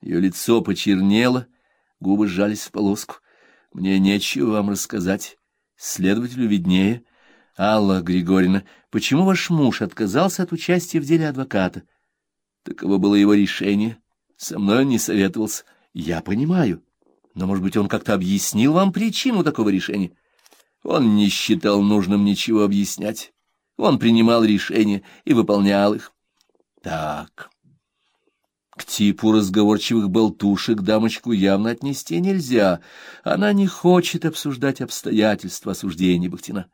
Ее лицо почернело, губы сжались в полоску. Мне нечего вам рассказать. Следователю виднее. Алла Григорьевна, почему ваш муж отказался от участия в деле адвоката? Таково было его решение. Со мной он не советовался. Я понимаю. Но, может быть, он как-то объяснил вам причину такого решения? Он не считал нужным ничего объяснять. Он принимал решения и выполнял их. Так. К типу разговорчивых болтушек дамочку явно отнести нельзя. Она не хочет обсуждать обстоятельства осуждения Бахтина.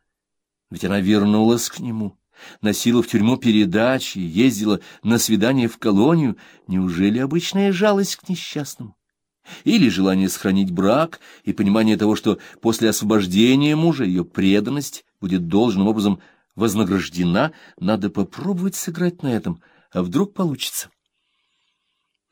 Ведь она вернулась к нему, носила в тюрьму передачи, ездила на свидание в колонию. Неужели обычная жалость к несчастному? Или желание сохранить брак и понимание того, что после освобождения мужа ее преданность будет должным образом вознаграждена, надо попробовать сыграть на этом, а вдруг получится.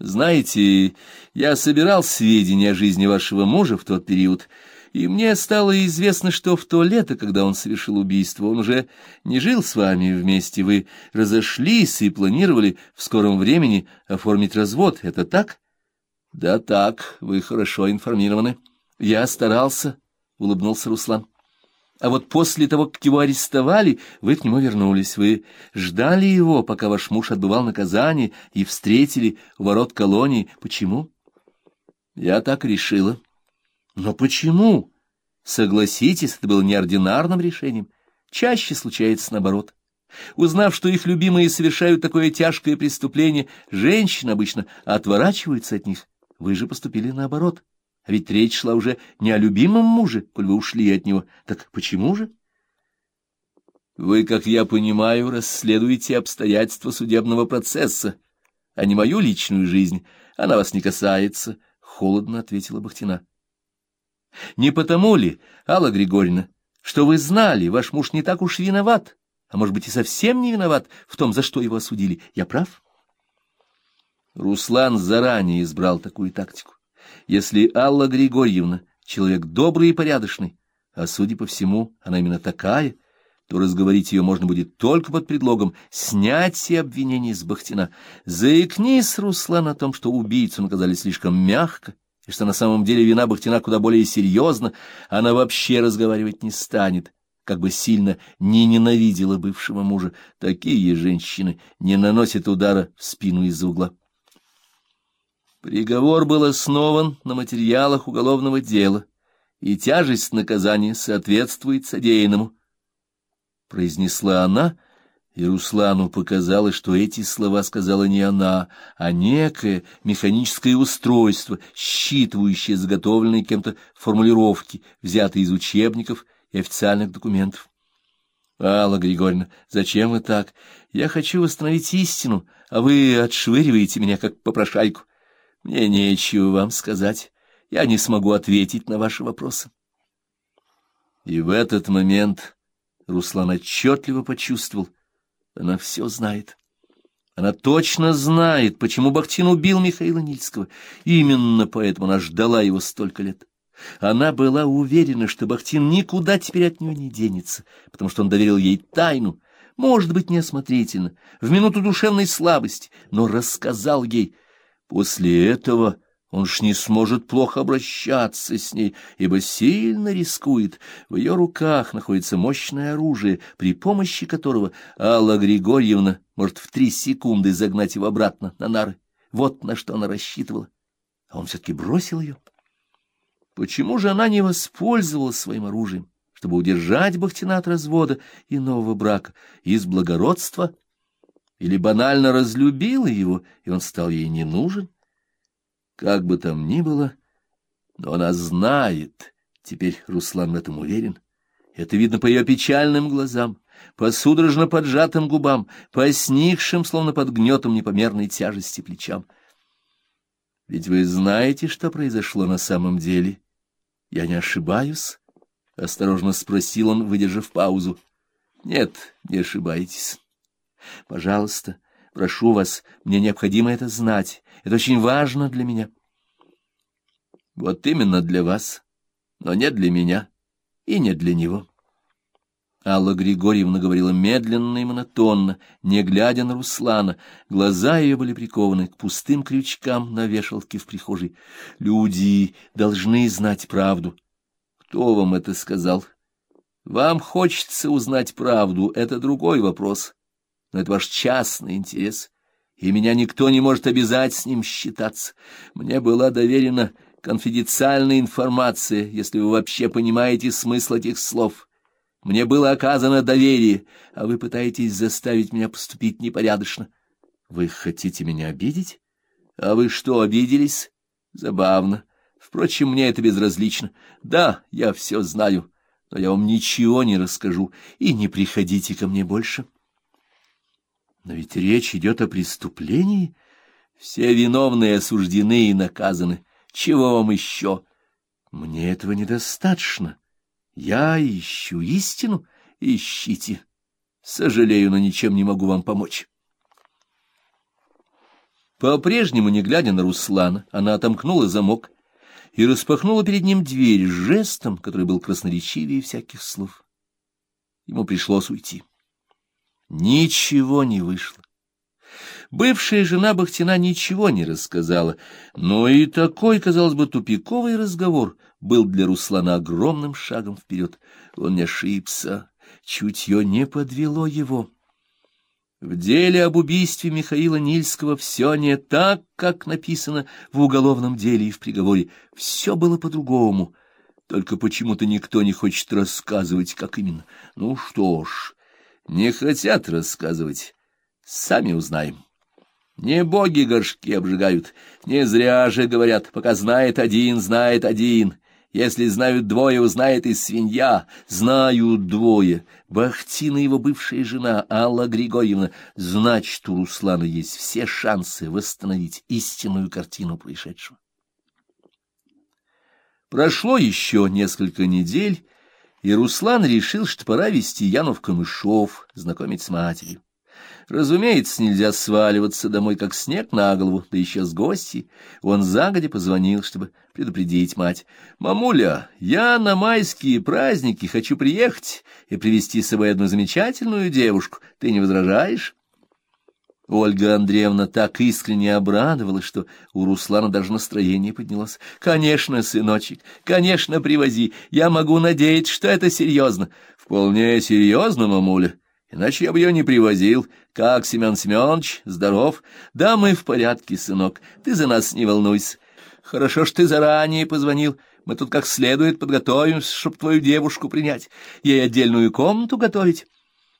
Знаете, я собирал сведения о жизни вашего мужа в тот период, и мне стало известно, что в то лето, когда он совершил убийство, он уже не жил с вами вместе, вы разошлись и планировали в скором времени оформить развод. Это так? — Да так, вы хорошо информированы. — Я старался, — улыбнулся Руслан. — А вот после того, как его арестовали, вы к нему вернулись. Вы ждали его, пока ваш муж отбывал наказание, и встретили у ворот колонии. Почему? — Я так решила. — Но почему? Согласитесь, это было неординарным решением. Чаще случается наоборот. Узнав, что их любимые совершают такое тяжкое преступление, женщины обычно отворачиваются от них. Вы же поступили наоборот. А ведь речь шла уже не о любимом муже, коль вы ушли от него. Так почему же? Вы, как я понимаю, расследуете обстоятельства судебного процесса, а не мою личную жизнь. Она вас не касается, — холодно ответила Бахтина. Не потому ли, Алла Григорьевна, что вы знали, ваш муж не так уж виноват, а может быть и совсем не виноват в том, за что его осудили? Я прав? Руслан заранее избрал такую тактику. Если Алла Григорьевна человек добрый и порядочный, а, судя по всему, она именно такая, то разговорить ее можно будет только под предлогом снять все обвинения с Бахтина. Заикнись, Руслан, о том, что убийцу наказали слишком мягко, и что на самом деле вина Бахтина куда более серьезна, она вообще разговаривать не станет, как бы сильно не ненавидела бывшего мужа. Такие женщины не наносят удара в спину из-за угла. Приговор был основан на материалах уголовного дела, и тяжесть наказания соответствует содеянному. Произнесла она, и Руслану показалось, что эти слова сказала не она, а некое механическое устройство, считывающее заготовленные кем-то формулировки, взятые из учебников и официальных документов. Алла Григорьевна, зачем вы так? Я хочу восстановить истину, а вы отшвыриваете меня, как попрошайку. Мне нечего вам сказать. Я не смогу ответить на ваши вопросы. И в этот момент Руслан отчетливо почувствовал, она все знает. Она точно знает, почему Бахтин убил Михаила Нильского. Именно поэтому она ждала его столько лет. Она была уверена, что Бахтин никуда теперь от нее не денется, потому что он доверил ей тайну, может быть, неосмотрительно, в минуту душевной слабости, но рассказал ей, После этого он ж не сможет плохо обращаться с ней, ибо сильно рискует. В ее руках находится мощное оружие, при помощи которого Алла Григорьевна может в три секунды загнать его обратно на нары. Вот на что она рассчитывала. А он все-таки бросил ее. Почему же она не воспользовалась своим оружием, чтобы удержать Бахтина от развода и нового брака? Из благородства или банально разлюбила его, и он стал ей не нужен. Как бы там ни было, но она знает, теперь Руслан в этом уверен. Это видно по ее печальным глазам, по судорожно поджатым губам, по сникшим, словно под гнетом непомерной тяжести плечам. Ведь вы знаете, что произошло на самом деле? Я не ошибаюсь? — осторожно спросил он, выдержав паузу. — Нет, не ошибаетесь. Пожалуйста, прошу вас, мне необходимо это знать. Это очень важно для меня. Вот именно для вас, но не для меня и не для него. Алла Григорьевна говорила медленно и монотонно, не глядя на Руслана. Глаза ее были прикованы к пустым крючкам на вешалке в прихожей. Люди должны знать правду. Кто вам это сказал? Вам хочется узнать правду, это другой вопрос. Но это ваш частный интерес, и меня никто не может обязать с ним считаться. Мне была доверена конфиденциальная информация, если вы вообще понимаете смысл этих слов. Мне было оказано доверие, а вы пытаетесь заставить меня поступить непорядочно. Вы хотите меня обидеть? А вы что, обиделись? Забавно. Впрочем, мне это безразлично. Да, я все знаю, но я вам ничего не расскажу, и не приходите ко мне больше. Но ведь речь идет о преступлении. Все виновные осуждены и наказаны. Чего вам еще? Мне этого недостаточно. Я ищу истину, ищите. Сожалею, но ничем не могу вам помочь. По-прежнему, не глядя на Руслана, она отомкнула замок и распахнула перед ним дверь жестом, который был красноречивее всяких слов. Ему пришлось уйти. Ничего не вышло. Бывшая жена Бахтина ничего не рассказала, но и такой, казалось бы, тупиковый разговор был для Руслана огромным шагом вперед. Он не ошибся, чутье не подвело его. В деле об убийстве Михаила Нильского все не так, как написано в уголовном деле и в приговоре. Все было по-другому, только почему-то никто не хочет рассказывать, как именно. Ну что ж, не хотят рассказывать, сами узнаем. Не боги горшки обжигают, не зря же говорят, пока знает один, знает один. Если знают двое, узнает и свинья. Знают двое. Бахтина его бывшая жена, Алла Григорьевна. Значит, у Руслана есть все шансы восстановить истинную картину происшедшего. Прошло еще несколько недель, и Руслан решил, что пора вести Яну в Камышов, знакомить с матерью. Разумеется, нельзя сваливаться домой, как снег на голову, да еще с гостей. Он загодя позвонил, чтобы предупредить мать. «Мамуля, я на майские праздники хочу приехать и привезти с собой одну замечательную девушку. Ты не возражаешь?» Ольга Андреевна так искренне обрадовалась, что у Руслана даже настроение поднялось. «Конечно, сыночек, конечно, привози. Я могу надеяться, что это серьезно». «Вполне серьезно, мамуля. Иначе я бы ее не привозил. Как, Семен Семенович, здоров? Да, мы в порядке, сынок. Ты за нас не волнуйся. Хорошо, что ты заранее позвонил. Мы тут как следует подготовимся, чтоб твою девушку принять. Ей отдельную комнату готовить.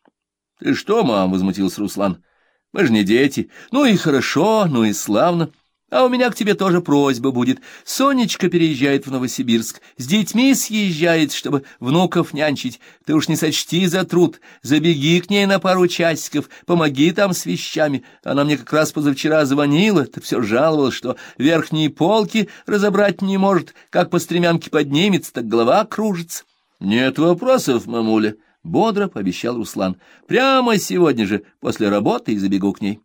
— Ты что, мам? — возмутился Руслан. — Мы же не дети. Ну и хорошо, ну и славно. — а у меня к тебе тоже просьба будет. Сонечка переезжает в Новосибирск, с детьми съезжает, чтобы внуков нянчить. Ты уж не сочти за труд, забеги к ней на пару часиков, помоги там с вещами. Она мне как раз позавчера звонила, ты все жаловалась, что верхние полки разобрать не может, как по стремянке поднимется, так голова кружится. Нет вопросов, мамуля, — бодро пообещал Руслан. Прямо сегодня же, после работы, и забегу к ней.